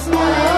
small.